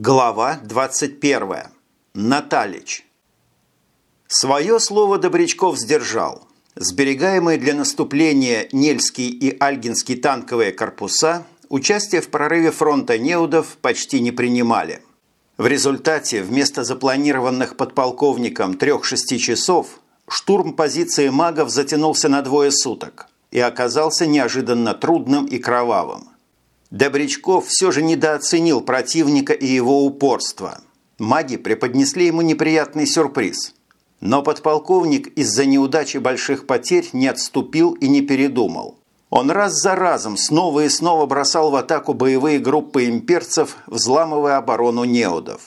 Глава 21. Наталич. Свое слово Добрячков сдержал. Сберегаемые для наступления Нельский и Альгинский танковые корпуса участие в прорыве фронта неудов почти не принимали. В результате вместо запланированных подполковником 3-6 часов штурм позиции магов затянулся на двое суток и оказался неожиданно трудным и кровавым. Добрячков все же недооценил противника и его упорство. Маги преподнесли ему неприятный сюрприз. Но подполковник из-за неудачи больших потерь не отступил и не передумал. Он раз за разом снова и снова бросал в атаку боевые группы имперцев, взламывая оборону неудов.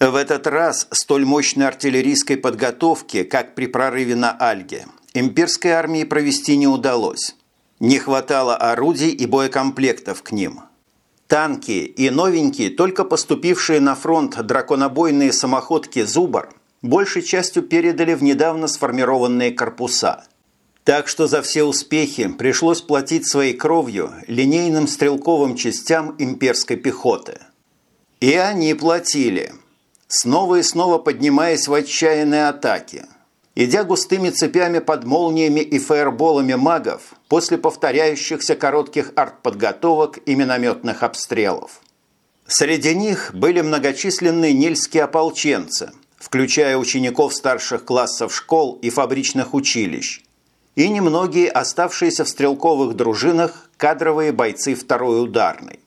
В этот раз столь мощной артиллерийской подготовки, как при прорыве на Альге, имперской армии провести не удалось. Не хватало орудий и боекомплектов к ним. Танки и новенькие, только поступившие на фронт драконобойные самоходки «Зубар» большей частью передали в недавно сформированные корпуса. Так что за все успехи пришлось платить своей кровью линейным стрелковым частям имперской пехоты. И они платили, снова и снова поднимаясь в отчаянные атаки – идя густыми цепями под молниями и фаерболами магов после повторяющихся коротких артподготовок и минометных обстрелов. Среди них были многочисленные нильские ополченцы, включая учеников старших классов школ и фабричных училищ, и немногие оставшиеся в стрелковых дружинах кадровые бойцы второй ударной.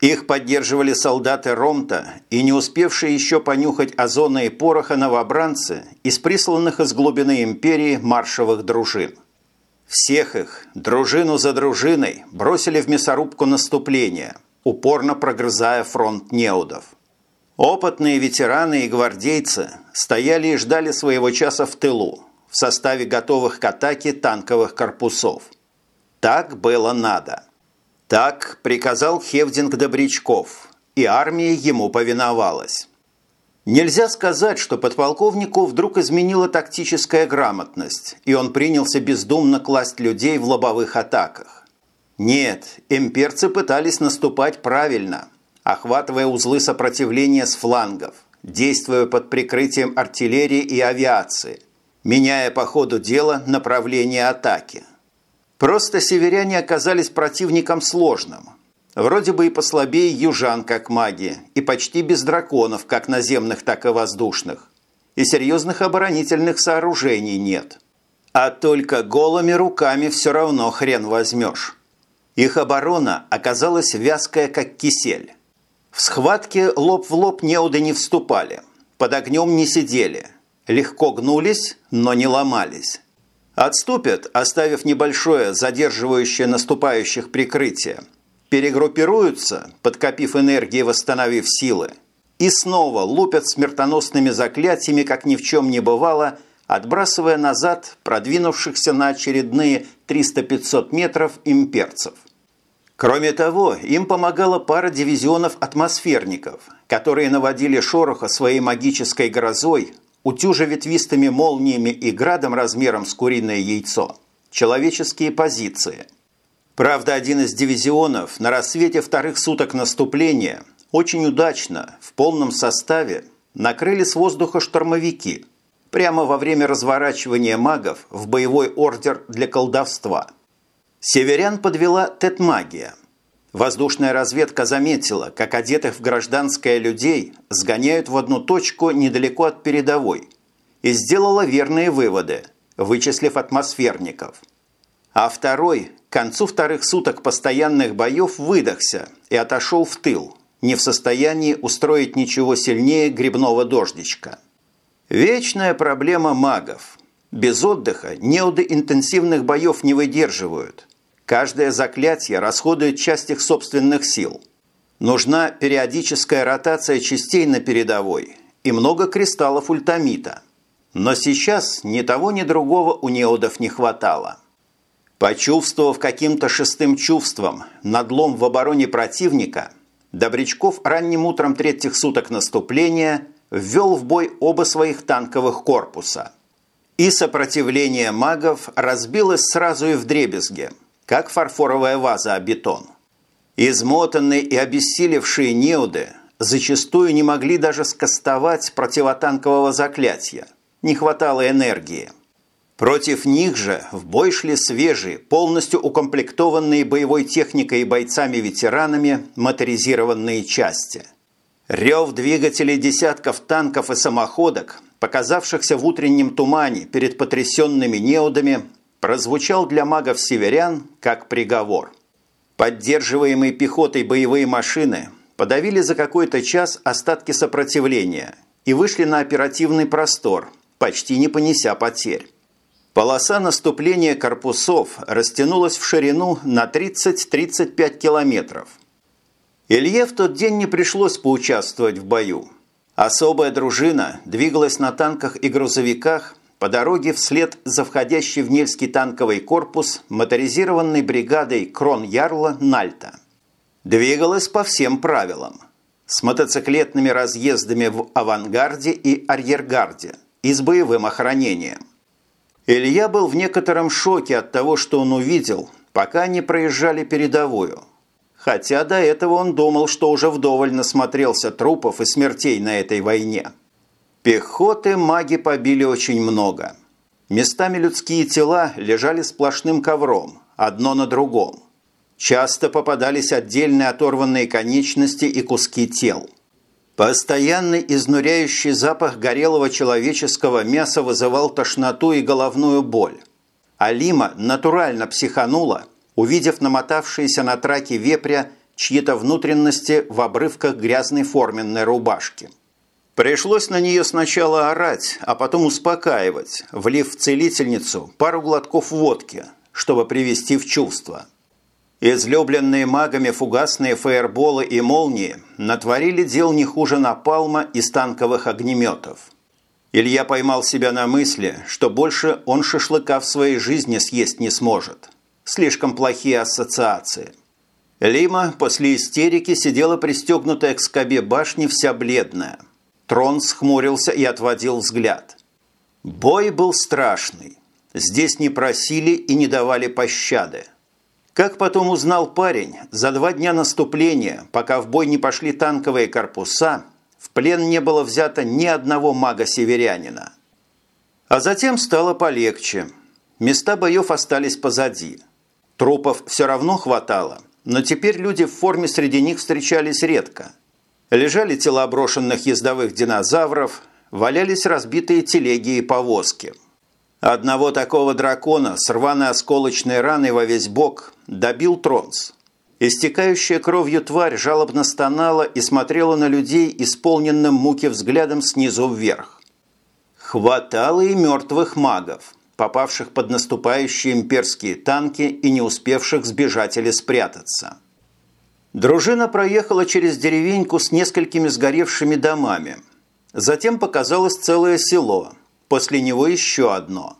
Их поддерживали солдаты Ромта и не успевшие еще понюхать озона и пороха новобранцы из присланных из глубины империи маршевых дружин. Всех их, дружину за дружиной, бросили в мясорубку наступления, упорно прогрызая фронт неудов. Опытные ветераны и гвардейцы стояли и ждали своего часа в тылу, в составе готовых к атаке танковых корпусов. Так было надо. Так приказал Хевдинг Добрячков, и армия ему повиновалась. Нельзя сказать, что подполковнику вдруг изменила тактическая грамотность, и он принялся бездумно класть людей в лобовых атаках. Нет, имперцы пытались наступать правильно, охватывая узлы сопротивления с флангов, действуя под прикрытием артиллерии и авиации, меняя по ходу дела направление атаки – Просто северяне оказались противником сложным. Вроде бы и послабее южан, как маги, и почти без драконов, как наземных, так и воздушных. И серьезных оборонительных сооружений нет. А только голыми руками все равно хрен возьмешь. Их оборона оказалась вязкая, как кисель. В схватке лоб в лоб неуды не вступали, под огнем не сидели, легко гнулись, но не ломались. Отступят, оставив небольшое задерживающее наступающих прикрытие. Перегруппируются, подкопив энергии восстановив силы. И снова лупят смертоносными заклятиями, как ни в чем не бывало, отбрасывая назад продвинувшихся на очередные 300-500 метров имперцев. Кроме того, им помогала пара дивизионов атмосферников, которые наводили шороха своей магической грозой, утюжа ветвистыми молниями и градом размером с куриное яйцо, человеческие позиции. Правда, один из дивизионов на рассвете вторых суток наступления очень удачно, в полном составе, накрыли с воздуха штурмовики прямо во время разворачивания магов в боевой ордер для колдовства. Северян подвела тетмагия – Воздушная разведка заметила, как одетых в гражданское людей сгоняют в одну точку недалеко от передовой и сделала верные выводы, вычислив атмосферников. А второй к концу вторых суток постоянных боев выдохся и отошел в тыл, не в состоянии устроить ничего сильнее грибного дождичка. Вечная проблема магов. Без отдыха неуды интенсивных боев не выдерживают – Каждое заклятие расходует часть их собственных сил. Нужна периодическая ротация частей на передовой и много кристаллов ультамита. Но сейчас ни того, ни другого у неодов не хватало. Почувствовав каким-то шестым чувством надлом в обороне противника, Добрячков ранним утром третьих суток наступления ввел в бой оба своих танковых корпуса. И сопротивление магов разбилось сразу и в дребезге – как фарфоровая ваза о бетон. Измотанные и обессилевшие неуды зачастую не могли даже скостовать противотанкового заклятия. Не хватало энергии. Против них же в бой шли свежие, полностью укомплектованные боевой техникой и бойцами-ветеранами моторизированные части. Рев двигателей десятков танков и самоходок, показавшихся в утреннем тумане перед потрясенными неудами, прозвучал для магов-северян как приговор. Поддерживаемые пехотой боевые машины подавили за какой-то час остатки сопротивления и вышли на оперативный простор, почти не понеся потерь. Полоса наступления корпусов растянулась в ширину на 30-35 километров. Илье в тот день не пришлось поучаствовать в бою. Особая дружина двигалась на танках и грузовиках по дороге вслед за входящей в Нельский танковый корпус моторизированной бригадой Крон-Ярла Нальта. Двигалась по всем правилам. С мотоциклетными разъездами в авангарде и арьергарде и с боевым охранением. Илья был в некотором шоке от того, что он увидел, пока они проезжали передовую. Хотя до этого он думал, что уже вдоволь насмотрелся трупов и смертей на этой войне. Пехоты маги побили очень много. Местами людские тела лежали сплошным ковром, одно на другом. Часто попадались отдельные оторванные конечности и куски тел. Постоянный изнуряющий запах горелого человеческого мяса вызывал тошноту и головную боль. Алима натурально психанула, увидев намотавшиеся на траке вепря чьи-то внутренности в обрывках грязной форменной рубашки. Пришлось на нее сначала орать, а потом успокаивать, влив в целительницу пару глотков водки, чтобы привести в чувство – Излюбленные магами фугасные фаерболы и молнии натворили дел не хуже напалма из танковых огнеметов. Илья поймал себя на мысли, что больше он шашлыка в своей жизни съесть не сможет. Слишком плохие ассоциации. Лима после истерики сидела пристегнутая к скобе башни вся бледная. Трон схмурился и отводил взгляд. Бой был страшный. Здесь не просили и не давали пощады. Как потом узнал парень, за два дня наступления, пока в бой не пошли танковые корпуса, в плен не было взято ни одного мага-северянина. А затем стало полегче. Места боев остались позади. Трупов все равно хватало, но теперь люди в форме среди них встречались редко. Лежали тела брошенных ездовых динозавров, валялись разбитые телеги и повозки – Одного такого дракона с рваной осколочной раной во весь бок добил Тронс. Истекающая кровью тварь жалобно стонала и смотрела на людей исполненным муки взглядом снизу вверх. Хватало и мертвых магов, попавших под наступающие имперские танки и не успевших сбежать или спрятаться. Дружина проехала через деревеньку с несколькими сгоревшими домами. Затем показалось целое село – после него еще одно.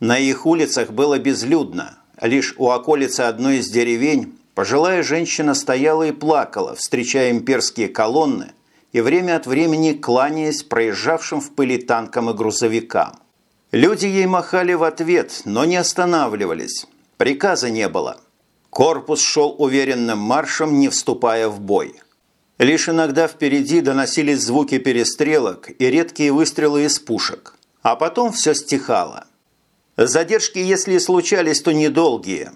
На их улицах было безлюдно. Лишь у околицы одной из деревень пожилая женщина стояла и плакала, встречая имперские колонны и время от времени кланяясь проезжавшим в пыли танкам и грузовикам. Люди ей махали в ответ, но не останавливались. Приказа не было. Корпус шел уверенным маршем, не вступая в бой. Лишь иногда впереди доносились звуки перестрелок и редкие выстрелы из пушек а потом все стихало. Задержки, если и случались, то недолгие.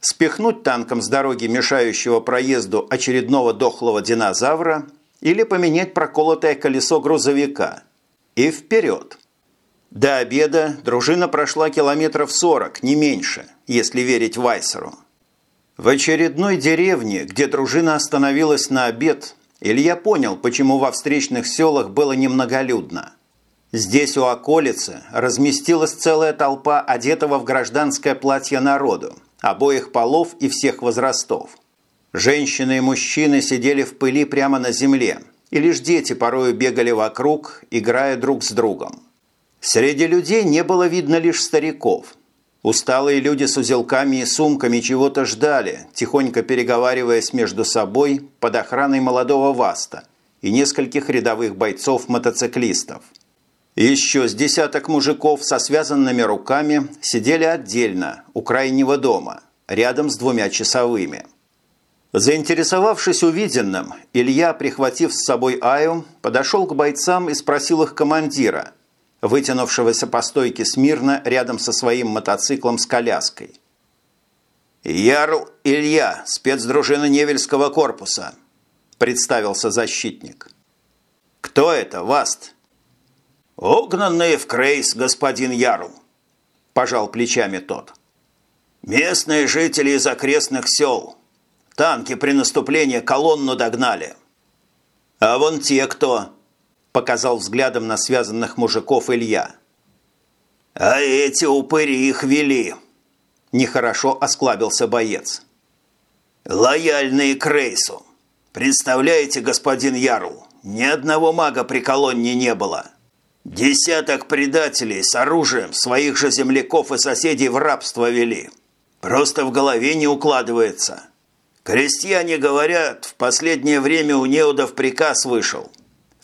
Спихнуть танком с дороги мешающего проезду очередного дохлого динозавра или поменять проколотое колесо грузовика. И вперед. До обеда дружина прошла километров 40, не меньше, если верить Вайсеру. В очередной деревне, где дружина остановилась на обед, Илья понял, почему во встречных селах было немноголюдно. Здесь у околицы разместилась целая толпа одетого в гражданское платье народу, обоих полов и всех возрастов. Женщины и мужчины сидели в пыли прямо на земле, и лишь дети порою бегали вокруг, играя друг с другом. Среди людей не было видно лишь стариков. Усталые люди с узелками и сумками чего-то ждали, тихонько переговариваясь между собой под охраной молодого Васта и нескольких рядовых бойцов-мотоциклистов – еще с десяток мужиков со связанными руками сидели отдельно, у крайнего дома, рядом с двумя часовыми. Заинтересовавшись увиденным, Илья, прихватив с собой Аю, подошел к бойцам и спросил их командира, вытянувшегося по стойке смирно рядом со своим мотоциклом с коляской. «Ярл Илья, спецдружина Невельского корпуса», – представился защитник. «Кто это, Васт?» «Огнанные в Крейс, господин Ярл», – пожал плечами тот. «Местные жители из окрестных сел. Танки при наступлении колонну догнали». «А вон те кто?» – показал взглядом на связанных мужиков Илья. «А эти упыри их вели», – нехорошо осклабился боец. «Лояльные к рейсу. Представляете, господин Ярл, ни одного мага при колонне не было». Десяток предателей с оружием своих же земляков и соседей в рабство вели. Просто в голове не укладывается. Крестьяне говорят, в последнее время у неудов приказ вышел.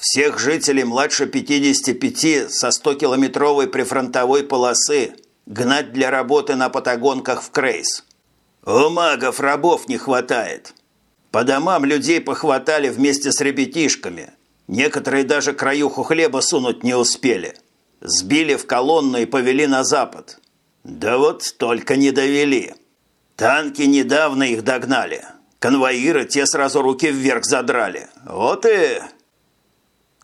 Всех жителей младше 55 со 100-километровой прифронтовой полосы гнать для работы на патагонках в Крейс. У магов рабов не хватает. По домам людей похватали вместе с ребятишками – Некоторые даже краюху хлеба сунуть не успели. Сбили в колонну и повели на запад. Да вот только не довели. Танки недавно их догнали. Конвоиры те сразу руки вверх задрали. Вот и...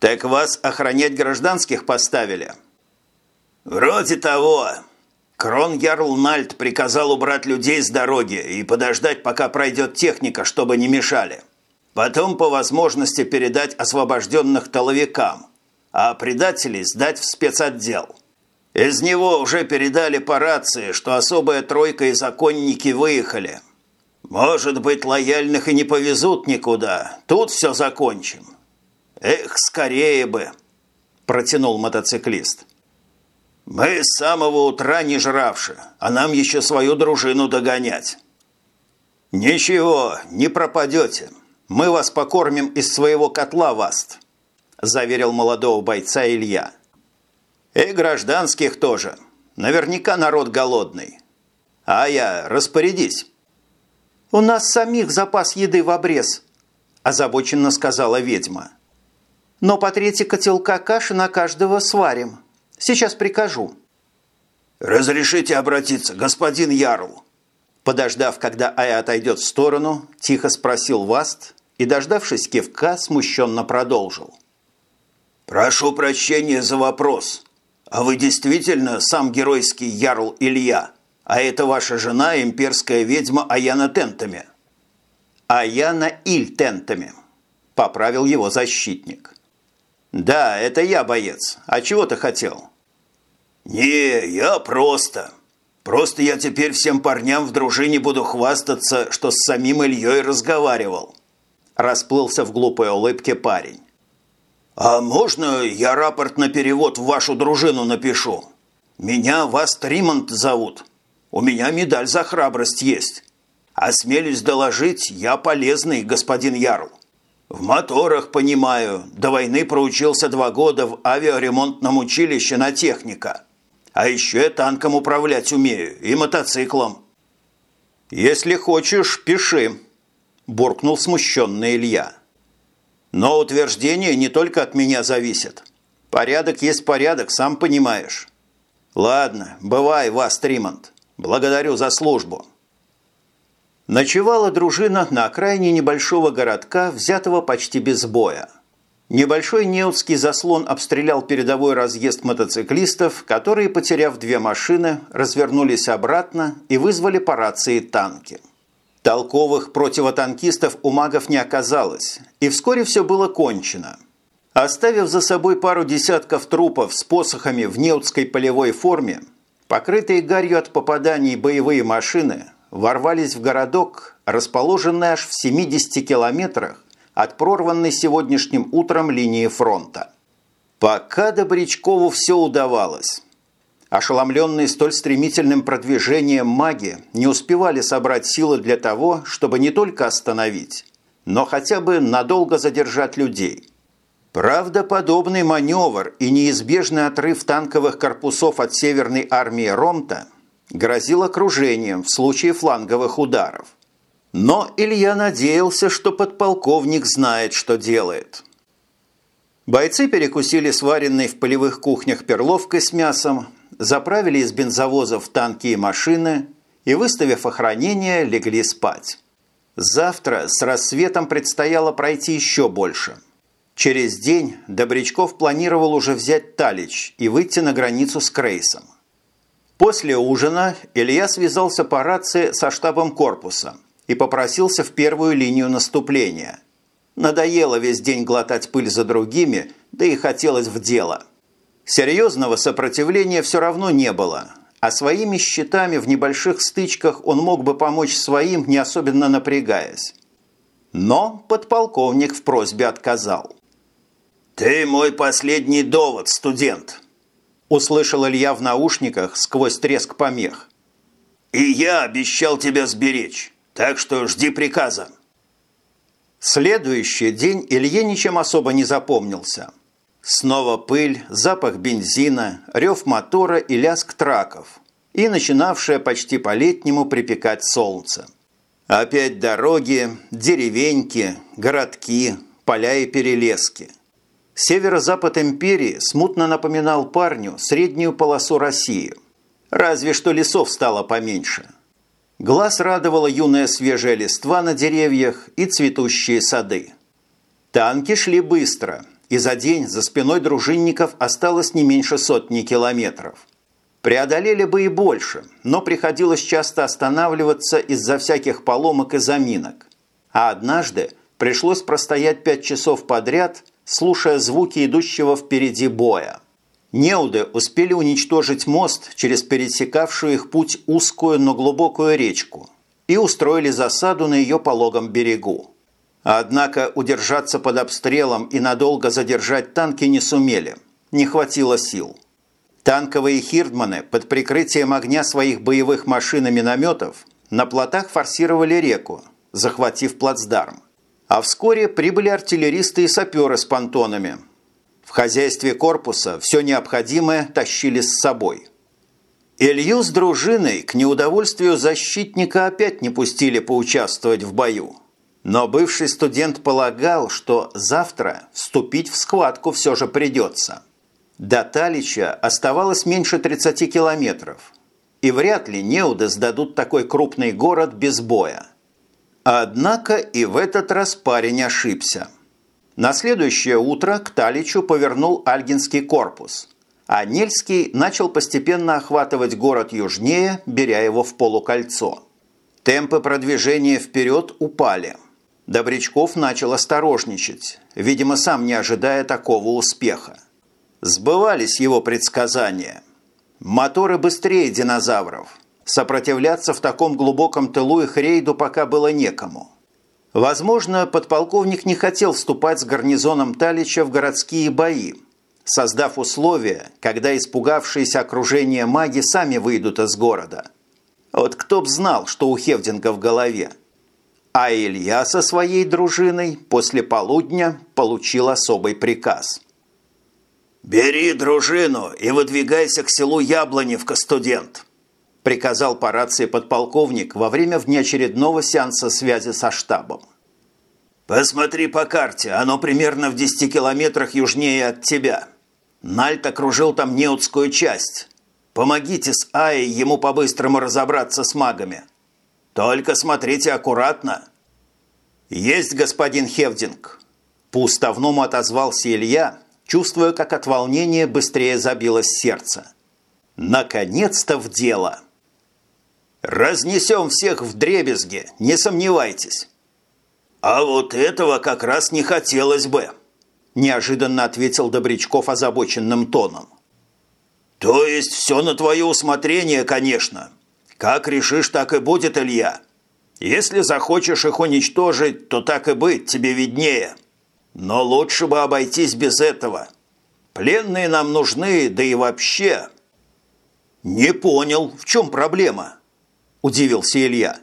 Так вас охранять гражданских поставили? Вроде того. Крон Ярл Нальт приказал убрать людей с дороги и подождать, пока пройдет техника, чтобы не мешали. Потом по возможности передать освобожденных толовикам, а предателей сдать в спецотдел. Из него уже передали по рации, что особая тройка и законники выехали. Может быть, лояльных и не повезут никуда. Тут все закончим. Эх, скорее бы, протянул мотоциклист. Мы с самого утра не жравши, а нам еще свою дружину догонять. Ничего, не пропадете. «Мы вас покормим из своего котла, Васт», – заверил молодого бойца Илья. «И гражданских тоже. Наверняка народ голодный. А я, распорядись». «У нас самих запас еды в обрез», – озабоченно сказала ведьма. «Но по трети котелка каши на каждого сварим. Сейчас прикажу». «Разрешите обратиться, господин Ярл?» Подождав, когда Ая отойдет в сторону, тихо спросил Васт, и, дождавшись кивка, смущенно продолжил. «Прошу прощения за вопрос. А вы действительно сам геройский ярл Илья, а это ваша жена, имперская ведьма Аяна Тентами?» «Аяна Иль Тентами», – поправил его защитник. «Да, это я, боец. А чего ты хотел?» «Не, я просто. Просто я теперь всем парням в дружине буду хвастаться, что с самим Ильей разговаривал расплылся в глупой улыбке парень. «А можно я рапорт на перевод в вашу дружину напишу? Меня вас Тримонт зовут. У меня медаль за храбрость есть. Осмелюсь доложить, я полезный, господин Ярл. В моторах понимаю, до войны проучился два года в авиаремонтном училище на техника. А еще я танком управлять умею и мотоциклом». «Если хочешь, пиши», буркнул смущенный Илья. Но утверждение не только от меня зависит. Порядок есть порядок, сам понимаешь. Ладно, бывай, вас, Тримонт. Благодарю за службу. Ночевала дружина на окраине небольшого городка, взятого почти без боя. Небольшой неутский заслон обстрелял передовой разъезд мотоциклистов, которые, потеряв две машины, развернулись обратно и вызвали по рации танки. Толковых противотанкистов у магов не оказалось, и вскоре все было кончено. Оставив за собой пару десятков трупов с посохами в неутской полевой форме, покрытые гарью от попаданий боевые машины ворвались в городок, расположенный аж в 70 километрах от прорванной сегодняшним утром линии фронта. Пока Добрячкову все удавалось. Ошеломленные столь стремительным продвижением маги не успевали собрать силы для того, чтобы не только остановить, но хотя бы надолго задержать людей. Правда, подобный маневр и неизбежный отрыв танковых корпусов от Северной армии Ромта грозил окружением в случае фланговых ударов. Но Илья надеялся, что подполковник знает, что делает. Бойцы перекусили сваренной в полевых кухнях перловкой с мясом, заправили из бензовозов танки и машины и, выставив охранение, легли спать. Завтра с рассветом предстояло пройти еще больше. Через день Добрячков планировал уже взять Талич и выйти на границу с Крейсом. После ужина Илья связался по рации со штабом корпуса и попросился в первую линию наступления – Надоело весь день глотать пыль за другими, да и хотелось в дело. Серьезного сопротивления все равно не было, а своими щитами в небольших стычках он мог бы помочь своим, не особенно напрягаясь. Но подполковник в просьбе отказал. «Ты мой последний довод, студент!» Услышал Илья в наушниках сквозь треск помех. «И я обещал тебя сберечь, так что жди приказа». Следующий день Илье ничем особо не запомнился. Снова пыль, запах бензина, рев мотора и лязг траков. И начинавшее почти по-летнему припекать солнце. Опять дороги, деревеньки, городки, поля и перелески. Северо-запад империи смутно напоминал парню среднюю полосу России. Разве что лесов стало поменьше – Глаз радовала юная свежая листва на деревьях и цветущие сады. Танки шли быстро, и за день за спиной дружинников осталось не меньше сотни километров. Преодолели бы и больше, но приходилось часто останавливаться из-за всяких поломок и заминок. А однажды пришлось простоять пять часов подряд, слушая звуки идущего впереди боя. Неуды успели уничтожить мост через пересекавшую их путь узкую, но глубокую речку и устроили засаду на ее пологом берегу. Однако удержаться под обстрелом и надолго задержать танки не сумели, не хватило сил. Танковые хирдманы под прикрытием огня своих боевых машин и минометов на плотах форсировали реку, захватив плацдарм. А вскоре прибыли артиллеристы и саперы с понтонами – в хозяйстве корпуса все необходимое тащили с собой. Илью с дружиной к неудовольствию защитника опять не пустили поучаствовать в бою. Но бывший студент полагал, что завтра вступить в схватку все же придется. До Талича оставалось меньше 30 километров. И вряд ли неуды сдадут такой крупный город без боя. Однако и в этот раз парень ошибся – на следующее утро к Таличу повернул Альгинский корпус, а Нельский начал постепенно охватывать город южнее, беря его в полукольцо. Темпы продвижения вперед упали. Добрячков начал осторожничать, видимо, сам не ожидая такого успеха. Сбывались его предсказания. Моторы быстрее динозавров. Сопротивляться в таком глубоком тылу их рейду пока было некому. Возможно, подполковник не хотел вступать с гарнизоном Талича в городские бои, создав условия, когда испугавшиеся окружения маги сами выйдут из города. Вот кто б знал, что у Хевдинга в голове. А Илья со своей дружиной после полудня получил особый приказ. «Бери дружину и выдвигайся к селу Яблоневка, студент!» Приказал по рации подполковник во время внеочередного сеанса связи со штабом. «Посмотри по карте, оно примерно в 10 километрах южнее от тебя. Нальт окружил там неудскую часть. Помогите с Аей ему по-быстрому разобраться с магами. Только смотрите аккуратно». «Есть, господин Хевдинг!» По уставному отозвался Илья, чувствуя, как от волнения быстрее забилось сердце. «Наконец-то в дело!» Разнесем всех в дребезги, не сомневайтесь. А вот этого как раз не хотелось бы, неожиданно ответил Добрячков озабоченным тоном. То есть все на твое усмотрение, конечно. Как решишь, так и будет, Илья. Если захочешь их уничтожить, то так и быть, тебе виднее. Но лучше бы обойтись без этого. Пленные нам нужны, да и вообще. Не понял, в чем проблема? – удивился Илья.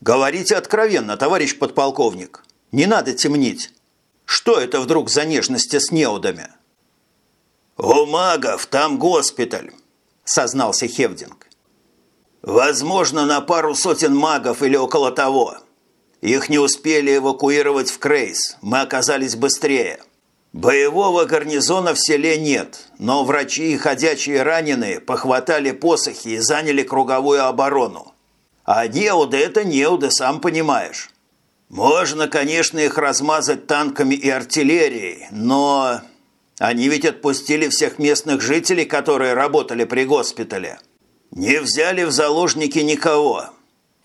«Говорите откровенно, товарищ подполковник. Не надо темнить. Что это вдруг за нежности с неудами?» «У магов там госпиталь», – сознался Хевдинг. Возможно, на пару сотен магов или около того. Их не успели эвакуировать в Крейс, мы оказались быстрее. Боевого гарнизона в селе нет, но врачи и ходячие раненые похватали посохи и заняли круговую оборону. А неуды – это неуды, сам понимаешь. Можно, конечно, их размазать танками и артиллерией, но они ведь отпустили всех местных жителей, которые работали при госпитале. Не взяли в заложники никого.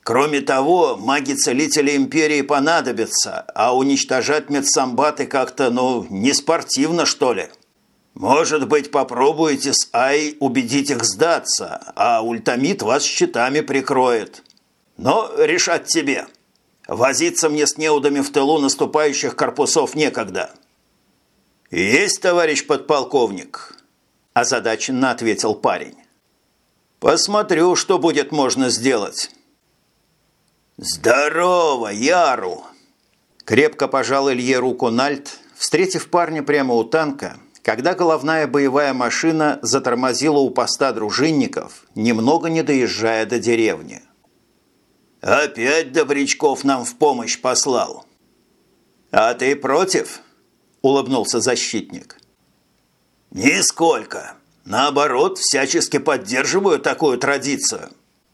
Кроме того, маги-целители империи понадобятся, а уничтожать медсамбаты как-то, ну, не спортивно, что ли. Может быть, попробуете с Ай убедить их сдаться, а ультамид вас щитами прикроет. Но решать тебе. Возиться мне с неудами в тылу наступающих корпусов некогда. «Есть, товарищ подполковник», – озадаченно ответил парень. Посмотрю, что будет можно сделать. Здорово, Яру! Крепко пожал Илье руку Нальт, встретив парня прямо у танка, когда головная боевая машина затормозила у поста дружинников, немного не доезжая до деревни. «Опять Добрячков нам в помощь послал». «А ты против?» – улыбнулся защитник. «Нисколько. Наоборот, всячески поддерживаю такую традицию.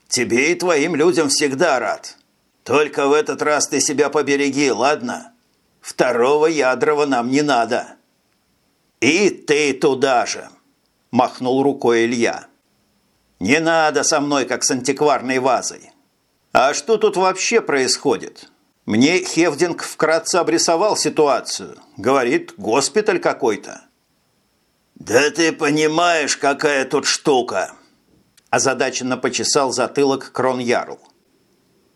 Тебе и твоим людям всегда рад. Только в этот раз ты себя побереги, ладно? Второго ядрова нам не надо. И ты туда же, махнул рукой Илья. Не надо со мной, как с антикварной вазой. А что тут вообще происходит? Мне Хевдинг вкратце обрисовал ситуацию. Говорит, госпиталь какой-то. «Да ты понимаешь, какая тут штука!» Озадаченно почесал затылок Кронярл.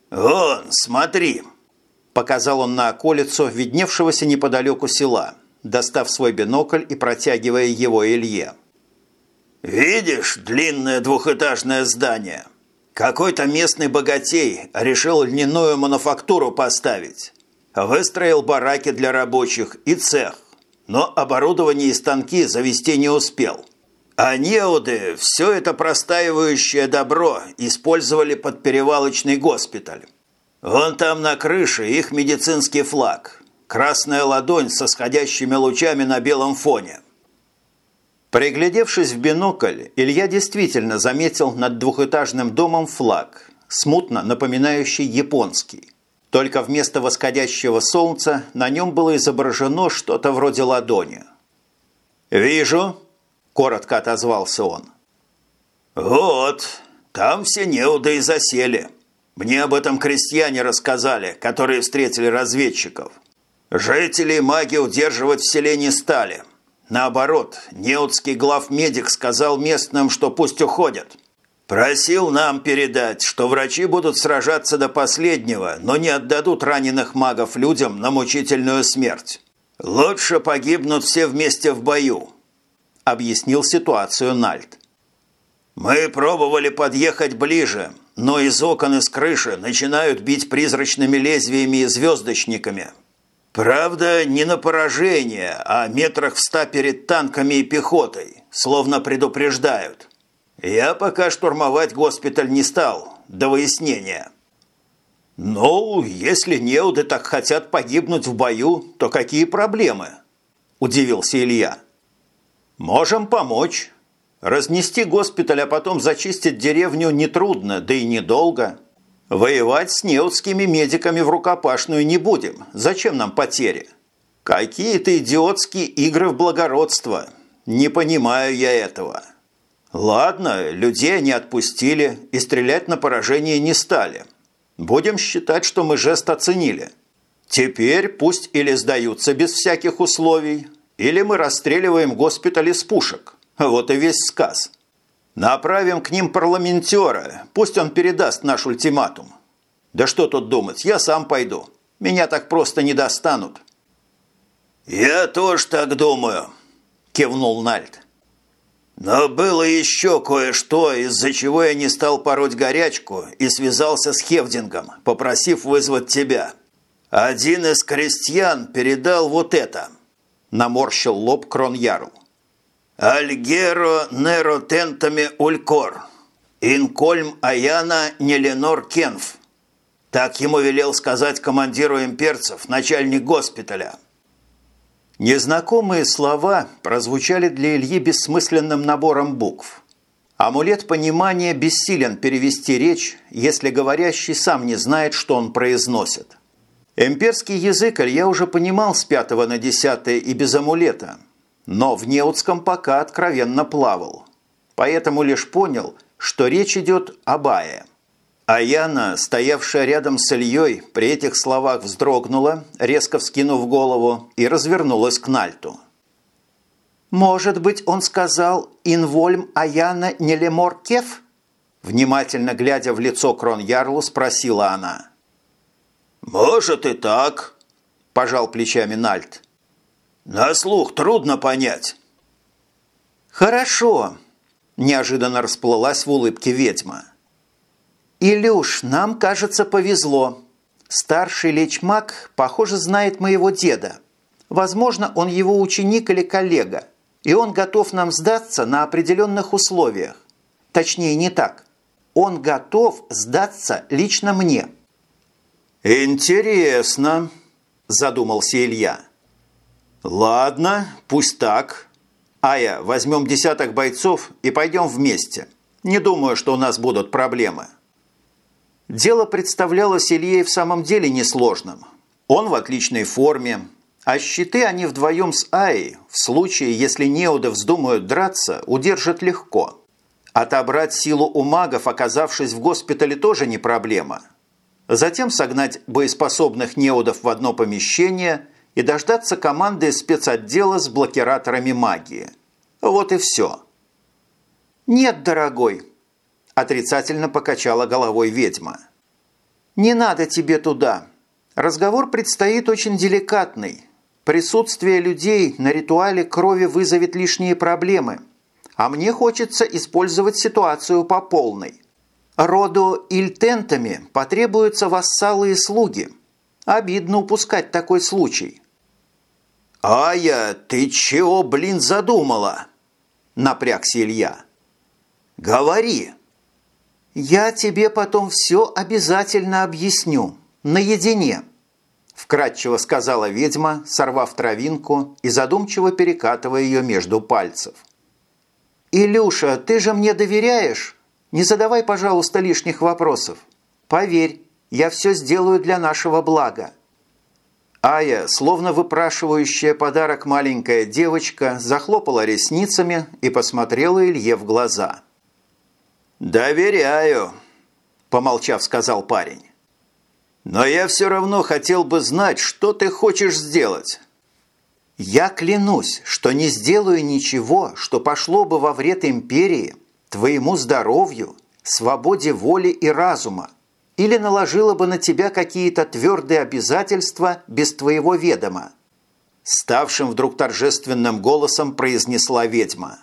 «Вон, смотри!» Показал он на околицу видневшегося неподалеку села, достав свой бинокль и протягивая его Илье. «Видишь длинное двухэтажное здание? Какой-то местный богатей решил льняную мануфактуру поставить. Выстроил бараки для рабочих и цех но оборудование и станки завести не успел. А неуды все это простаивающее добро использовали под перевалочный госпиталь. Вон там на крыше их медицинский флаг. Красная ладонь со сходящими лучами на белом фоне. Приглядевшись в бинокль, Илья действительно заметил над двухэтажным домом флаг, смутно напоминающий японский. Только вместо восходящего солнца на нем было изображено что-то вроде ладони. «Вижу», – коротко отозвался он. «Вот, там все неуды и засели. Мне об этом крестьяне рассказали, которые встретили разведчиков. Жители маги удерживать в селе не стали. Наоборот, неудский главмедик сказал местным, что пусть уходят». Просил нам передать, что врачи будут сражаться до последнего, но не отдадут раненых магов людям на мучительную смерть. Лучше погибнут все вместе в бою», – объяснил ситуацию Нальт. «Мы пробовали подъехать ближе, но из окон и с крыши начинают бить призрачными лезвиями и звездочниками. Правда, не на поражение, а метрах в ста перед танками и пехотой, словно предупреждают. Я пока штурмовать госпиталь не стал, до выяснения. Ну, если неуды так хотят погибнуть в бою, то какие проблемы? Удивился Илья. Можем помочь. Разнести госпиталь, а потом зачистить деревню нетрудно, да и недолго. Воевать с неудскими медиками в рукопашную не будем. Зачем нам потери? Какие-то идиотские игры в благородство. Не понимаю я этого. Ладно, людей они отпустили и стрелять на поражение не стали. Будем считать, что мы жест оценили. Теперь пусть или сдаются без всяких условий, или мы расстреливаем госпиталь из пушек. Вот и весь сказ. Направим к ним парламентера, пусть он передаст наш ультиматум. Да что тут думать, я сам пойду. Меня так просто не достанут. «Я тоже так думаю», – кивнул Нальд. Но было еще кое-что, из-за чего я не стал пороть горячку и связался с Хевдингом, попросив вызвать тебя. Один из крестьян передал вот это. Наморщил лоб Кронярл. Альгеро неро тентами улькор. «Инкольм Аяна Неленор Кенф». Так ему велел сказать командиру имперцев, начальник госпиталя. Незнакомые слова прозвучали для Ильи бессмысленным набором букв. Амулет понимания бессилен перевести речь, если говорящий сам не знает, что он произносит. Имперский язык Илья уже понимал с пятого на десятое и без амулета, но в неутском пока откровенно плавал. Поэтому лишь понял, что речь идет об Ае. Аяна, стоявшая рядом с Ильей, при этих словах вздрогнула, резко вскинув голову, и развернулась к Нальту. «Может быть, он сказал «Инвольм Аяна Нелемор Кеф»?» Внимательно глядя в лицо Крон-Ярлу, спросила она. «Может и так», – пожал плечами Нальт. «На слух трудно понять». «Хорошо», – неожиданно расплылась в улыбке ведьма. «Илюш, нам, кажется, повезло. Старший лечмак, похоже, знает моего деда. Возможно, он его ученик или коллега, и он готов нам сдаться на определенных условиях. Точнее, не так. Он готов сдаться лично мне». «Интересно», – задумался Илья. «Ладно, пусть так. Ая, возьмем десяток бойцов и пойдем вместе. Не думаю, что у нас будут проблемы». Дело представлялось Илье в самом деле несложным. Он в отличной форме, а щиты они вдвоем с Аей, в случае, если неуды вздумают драться, удержат легко. Отобрать силу у магов, оказавшись в госпитале, тоже не проблема – затем согнать боеспособных неудов в одно помещение и дождаться команды спецотдела с блокираторами магии. Вот и все. «Нет, дорогой», – отрицательно покачала головой ведьма. «Не надо тебе туда. Разговор предстоит очень деликатный. Присутствие людей на ритуале крови вызовет лишние проблемы, а мне хочется использовать ситуацию по полной». Роду Ильтентами потребуются вассалы и слуги. Обидно упускать такой случай. «Ая, ты чего, блин, задумала?» – напрягся Илья. «Говори!» «Я тебе потом все обязательно объясню, наедине», – вкратчиво сказала ведьма, сорвав травинку и задумчиво перекатывая ее между пальцев. «Илюша, ты же мне доверяешь?» Не задавай, пожалуйста, лишних вопросов. Поверь, я все сделаю для нашего блага». Ая, словно выпрашивающая подарок маленькая девочка, захлопала ресницами и посмотрела Илье в глаза. «Доверяю», – помолчав, сказал парень. «Но я все равно хотел бы знать, что ты хочешь сделать». «Я клянусь, что не сделаю ничего, что пошло бы во вред империи твоему здоровью, свободе воли и разума, или наложила бы на тебя какие-то твердые обязательства без твоего ведома. Ставшим вдруг торжественным голосом произнесла ведьма.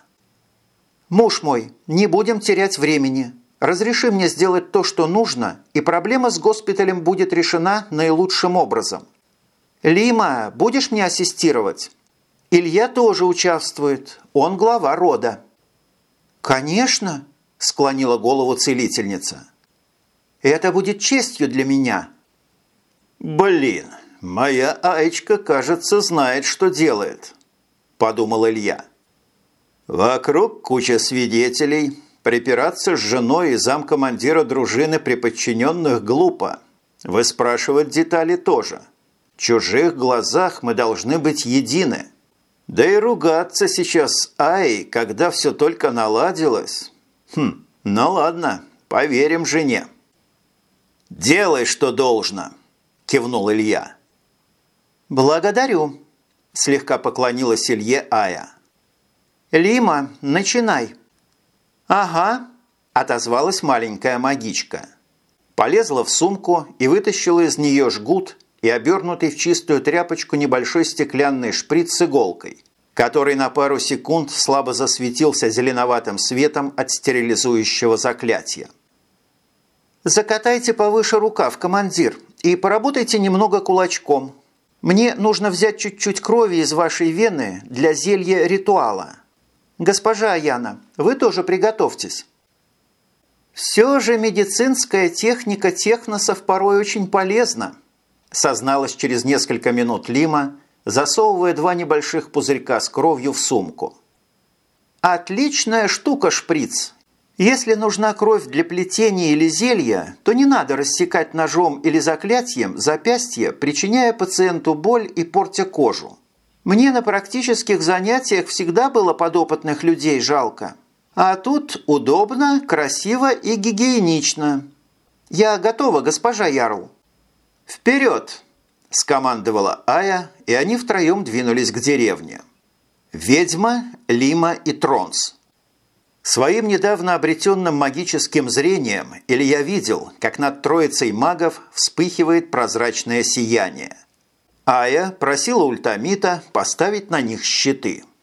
«Муж мой, не будем терять времени. Разреши мне сделать то, что нужно, и проблема с госпиталем будет решена наилучшим образом. Лима, будешь мне ассистировать? Илья тоже участвует, он глава рода». «Конечно!» – склонила голову целительница. «Это будет честью для меня». «Блин, моя Аечка, кажется, знает, что делает», – подумал Илья. «Вокруг куча свидетелей. Припираться с женой и замкомандира дружины при подчиненных глупо. Выспрашивать детали тоже. В чужих глазах мы должны быть едины». Да и ругаться сейчас с Ай, когда все только наладилось. Хм, ну ладно, поверим жене. «Делай, что должно», – кивнул Илья. «Благодарю», – слегка поклонилась Илье Ая. «Лима, начинай». «Ага», – отозвалась маленькая магичка. Полезла в сумку и вытащила из нее жгут и обернутый в чистую тряпочку небольшой стеклянный шприц с иголкой, который на пару секунд слабо засветился зеленоватым светом от стерилизующего заклятия. «Закатайте повыше рукав, командир, и поработайте немного кулачком. Мне нужно взять чуть-чуть крови из вашей вены для зелья ритуала. Госпожа Аяна, вы тоже приготовьтесь». «Все же медицинская техника техносов порой очень полезна», созналась через несколько минут Лима, засовывая два небольших пузырька с кровью в сумку. «Отличная штука, шприц. Если нужна кровь для плетения или зелья, то не надо рассекать ножом или заклятием запястье, причиняя пациенту боль и портя кожу. Мне на практических занятиях всегда было подопытных людей жалко». А тут удобно, красиво и гигиенично. Я готова, госпожа Ярл. Вперед! Скомандовала Ая, и они втроем двинулись к деревне. Ведьма, Лима и Тронс. Своим недавно обретенным магическим зрением Илья видел, как над троицей магов вспыхивает прозрачное сияние. Ая просила ультамита поставить на них щиты –